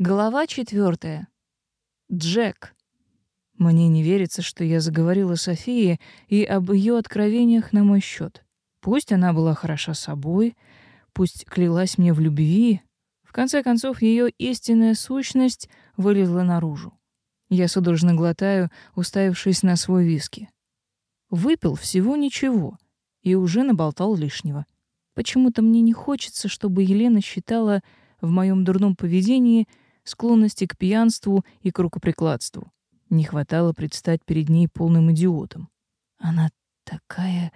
Глава четвертая. Джек. Мне не верится, что я заговорила Софии и об ее откровениях на мой счет. Пусть она была хороша собой, пусть клялась мне в любви, в конце концов ее истинная сущность вылезла наружу. Я судорожно глотаю, уставившись на свой виски. Выпил всего ничего и уже наболтал лишнего. Почему-то мне не хочется, чтобы Елена считала в моем дурном поведении — склонности к пьянству и к рукоприкладству. Не хватало предстать перед ней полным идиотом. Она такая...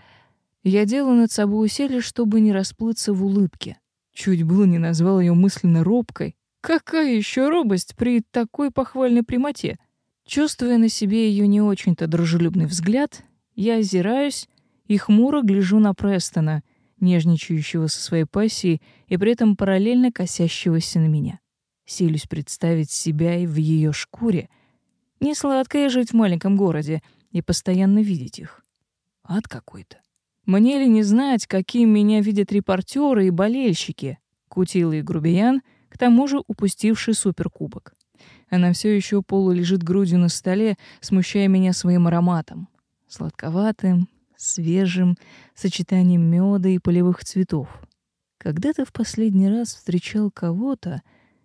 Я делаю над собой усилие, чтобы не расплыться в улыбке. Чуть было не назвал ее мысленно робкой. Какая еще робость при такой похвальной прямоте? Чувствуя на себе ее не очень-то дружелюбный взгляд, я озираюсь и хмуро гляжу на Престона, нежничающего со своей пассией и при этом параллельно косящегося на меня силюсь представить себя и в ее шкуре. Не сладко и жить в маленьком городе и постоянно видеть их. Ад какой-то. Мне ли не знать, каким меня видят репортеры и болельщики, кутила и грубиян, к тому же упустивший суперкубок. Она все еще полулежит грудью на столе, смущая меня своим ароматом. Сладковатым, свежим, сочетанием меда и полевых цветов. Когда ты в последний раз встречал кого-то,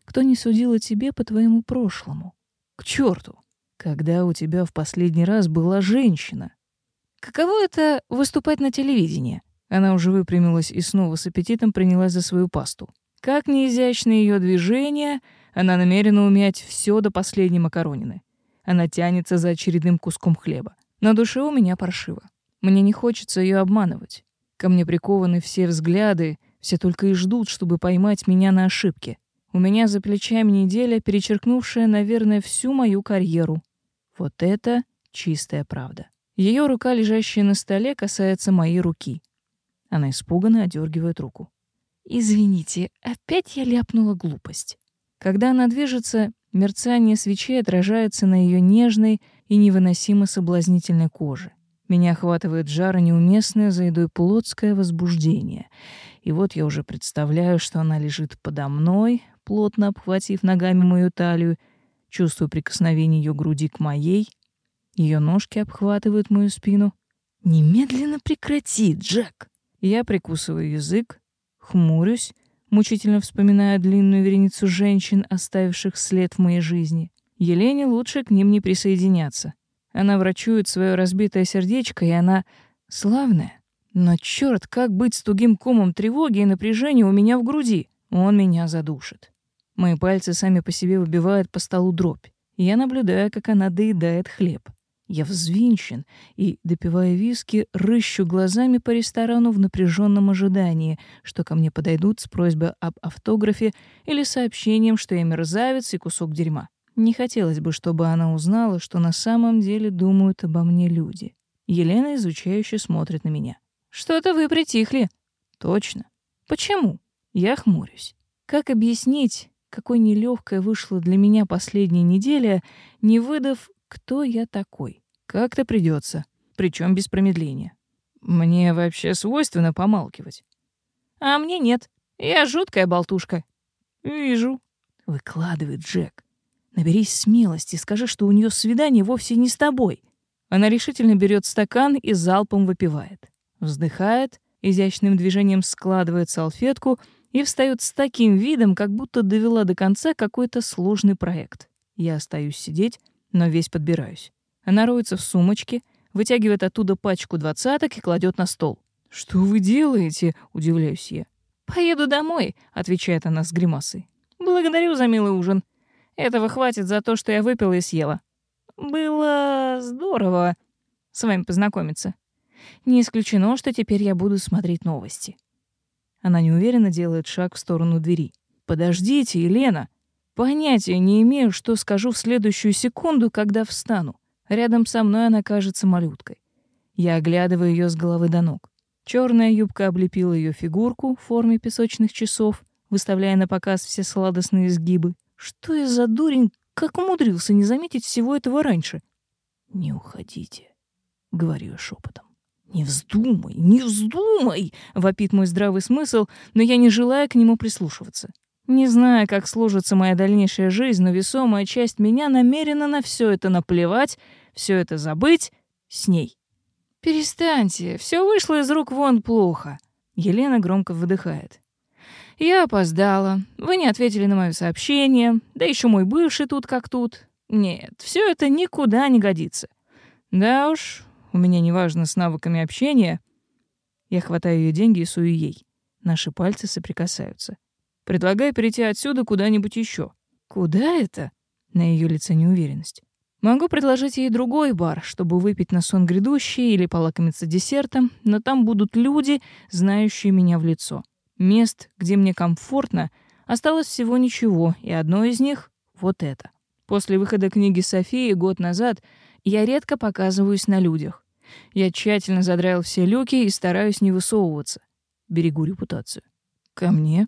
кто не судил о тебе по твоему прошлому. К черту! Когда у тебя в последний раз была женщина? Каково это выступать на телевидении? Она уже выпрямилась и снова с аппетитом принялась за свою пасту. Как неизящны ее движения, она намерена умять все до последней макаронины. Она тянется за очередным куском хлеба. На душе у меня паршиво. Мне не хочется ее обманывать. Ко мне прикованы все взгляды, все только и ждут, чтобы поймать меня на ошибке. У меня за плечами неделя, перечеркнувшая, наверное, всю мою карьеру. Вот это чистая правда. Ее рука, лежащая на столе, касается моей руки. Она испуганно одергивает руку. «Извините, опять я ляпнула глупость». Когда она движется, мерцание свечей отражается на ее нежной и невыносимо соблазнительной коже. Меня охватывает жара неуместное за едой плотское возбуждение. И вот я уже представляю, что она лежит подо мной, плотно обхватив ногами мою талию, чувствую прикосновение ее груди к моей. Ее ножки обхватывают мою спину. «Немедленно прекрати, Джек!» Я прикусываю язык, хмурюсь, мучительно вспоминая длинную вереницу женщин, оставивших след в моей жизни. Елене лучше к ним не присоединяться. Она врачует свое разбитое сердечко, и она славная. Но черт, как быть с тугим комом тревоги и напряжения у меня в груди? Он меня задушит. Мои пальцы сами по себе выбивают по столу дробь. Я наблюдаю, как она доедает хлеб. Я взвинчен и, допивая виски, рыщу глазами по ресторану в напряженном ожидании, что ко мне подойдут с просьбой об автографе или сообщением, что я мерзавец и кусок дерьма. Не хотелось бы, чтобы она узнала, что на самом деле думают обо мне люди. Елена изучающе смотрит на меня. «Что-то вы притихли». «Точно». «Почему?» Я хмурюсь. Как объяснить, какой нелегкой вышла для меня последняя неделя, не выдав, кто я такой. Как-то придется, причем без промедления. Мне вообще свойственно помалкивать. А мне нет. Я жуткая болтушка. Вижу. Выкладывает Джек. Наберись смелости и скажи, что у нее свидание вовсе не с тобой. Она решительно берет стакан и залпом выпивает. Вздыхает, изящным движением складывает салфетку — и встают с таким видом, как будто довела до конца какой-то сложный проект. Я остаюсь сидеть, но весь подбираюсь. Она роется в сумочке, вытягивает оттуда пачку двадцаток и кладет на стол. «Что вы делаете?» — удивляюсь я. «Поеду домой», — отвечает она с гримасой. «Благодарю за милый ужин. Этого хватит за то, что я выпила и съела. Было здорово с вами познакомиться. Не исключено, что теперь я буду смотреть новости». Она неуверенно делает шаг в сторону двери. «Подождите, Елена! Понятия не имею, что скажу в следующую секунду, когда встану. Рядом со мной она кажется малюткой. Я оглядываю ее с головы до ног. Черная юбка облепила ее фигурку в форме песочных часов, выставляя на показ все сладостные изгибы. Что я за дурень, как умудрился не заметить всего этого раньше? «Не уходите», — говорю шепотом. «Не вздумай, не вздумай!» — вопит мой здравый смысл, но я не желаю к нему прислушиваться. Не знаю, как сложится моя дальнейшая жизнь, но весомая часть меня намерена на все это наплевать, все это забыть с ней. «Перестаньте, все вышло из рук вон плохо», — Елена громко выдыхает. «Я опоздала, вы не ответили на мое сообщение, да еще мой бывший тут как тут. Нет, все это никуда не годится. Да уж, у меня неважно с навыками общения. Я хватаю ее деньги и сую ей. Наши пальцы соприкасаются. Предлагаю перейти отсюда куда-нибудь еще. Куда это? На ее лице неуверенность. Могу предложить ей другой бар, чтобы выпить на сон грядущий или полакомиться десертом, но там будут люди, знающие меня в лицо. Мест, где мне комфортно, осталось всего ничего, и одно из них — вот это. После выхода книги Софии год назад я редко показываюсь на людях. Я тщательно задраил все люки и стараюсь не высовываться. Берегу репутацию. Ко мне?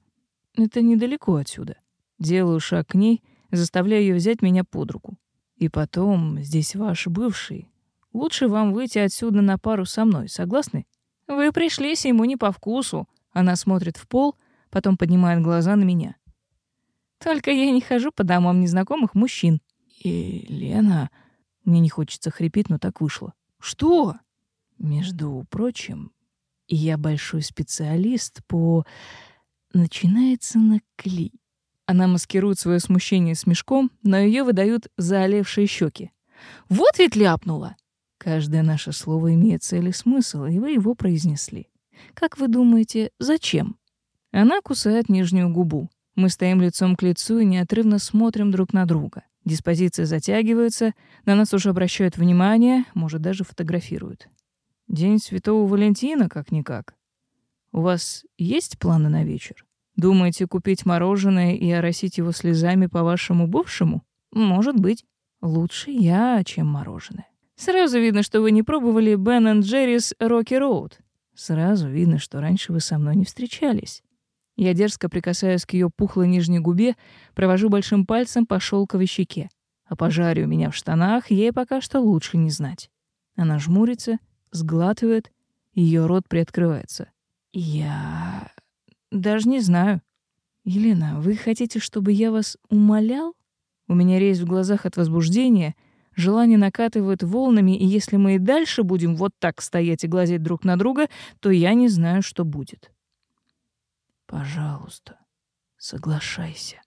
Это недалеко отсюда. Делаю шаг к ней, заставляю ее взять меня под руку. И потом, здесь ваш бывший. Лучше вам выйти отсюда на пару со мной, согласны? Вы пришлись ему не по вкусу. Она смотрит в пол, потом поднимает глаза на меня. Только я не хожу по домам незнакомых мужчин. Елена... Мне не хочется хрипеть, но так вышло. Что? Между прочим, я большой специалист по... Начинается на кли. Она маскирует свое смущение с мешком, но ее выдают заолевшие щеки. Вот ведь ляпнула! Каждое наше слово имеет цель и смысл, и вы его произнесли. Как вы думаете, зачем? Она кусает нижнюю губу. Мы стоим лицом к лицу и неотрывно смотрим друг на друга. Диспозиции затягиваются, на нас уже обращают внимание, может, даже фотографируют. День Святого Валентина, как-никак. У вас есть планы на вечер? Думаете купить мороженое и оросить его слезами по вашему бывшему? Может быть. Лучше я, чем мороженое. Сразу видно, что вы не пробовали Бен и Джеррис Рокки Роуд. Сразу видно, что раньше вы со мной не встречались. Я, дерзко прикасаясь к ее пухлой нижней губе, провожу большим пальцем по шелковой щеке. А О пожаре у меня в штанах ей пока что лучше не знать. Она жмурится, сглатывает, ее рот приоткрывается. Я... даже не знаю. Елена, вы хотите, чтобы я вас умолял? У меня резь в глазах от возбуждения, желание накатывает волнами, и если мы и дальше будем вот так стоять и глазеть друг на друга, то я не знаю, что будет. Пожалуйста, соглашайся.